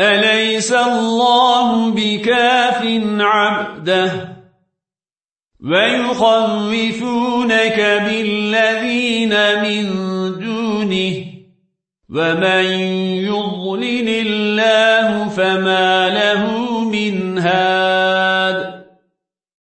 أليس الله بكاف عبده؟ ويخوفونك بالذين من دونه ومن يضلل الله فما له من هاد.